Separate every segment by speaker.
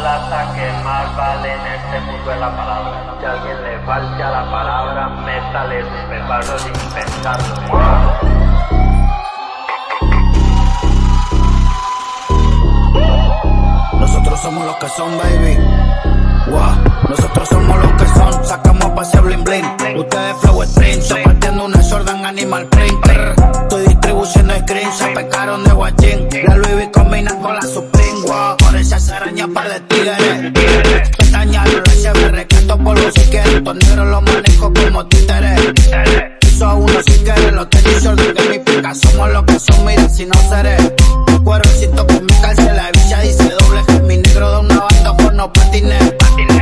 Speaker 1: plata que más vale en este mundo es la palabra. Si a alguien le falta la palabra, métale super barro sin pensarlo.
Speaker 2: Nosotros somos los que son, baby. Wow. Nosotros somos los que son, sacamos a pasear bling bling. Ustedes flow sprint, partiendo una Jordan Animal Printer. Estoy distribuyendo screens, se pecaron de guachín. La Louis V combina con la Supreme. Por araña par de tigres. Pestañas, la me recato polvo si quieres. Estos negros los manejo como títeres. Hizo uno si quieres, los tenis Jordan que mi pica. Somos los que son, mira si no seré. Cuervecito con mi calce, la villa dice doble. Mi negro de una banda con no patines.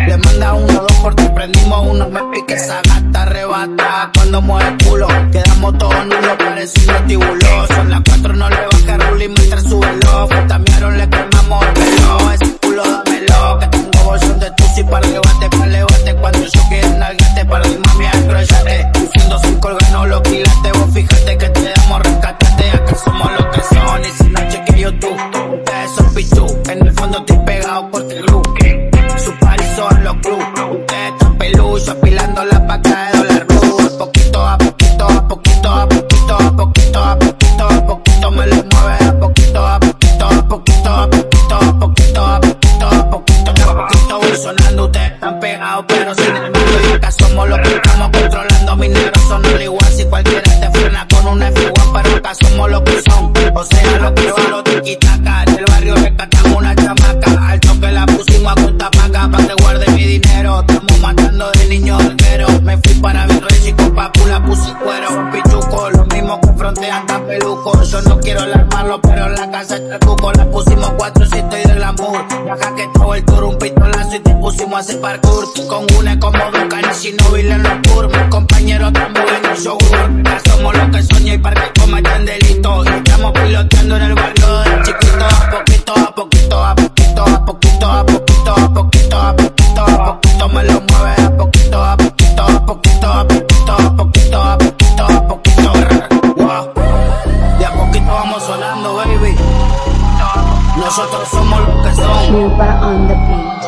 Speaker 2: Le manda uno, dos por ti, prendimos uno, me pique esa gata arrebata cuando mueve Cuando yo quiero nalgate, para mi mami acrollate. Diciendo sin colgar, no lo quilaste. Vos fíjate que te damos rescatate, acá somos los que son. Y si no cheque YouTube, ustedes son pichu. En el fondo estoy pegado por el. Su party son los club. Ustedes están peludos, apilando la Pegados, pero sin embargo, y acá somos los que estamos controlando. Mis negros son al igual si cualquiera te frena con un F1, pero acá somos los que son. O sea, los que son los tiquitacas. Del barrio rescatamos una chamaca. Al choque la pusimos a contar paca pa' que guarde mi dinero. Estamos matando de niños frontean tan. Yo no quiero alarmarlo, pero la casa está el. La pusimos cuatro si estoy del glamour. Ya que todo el tour, un pistolazo y te pusimos a hacer parkour. Con una como dos caras y no en los tours. Mis compañeros estamos en el show. Ya somos los que soñé y para que cometen delitos. Y estamos piloteando en el barrio de chiquito. Nosotros somos los que.
Speaker 3: Cuba on the beat.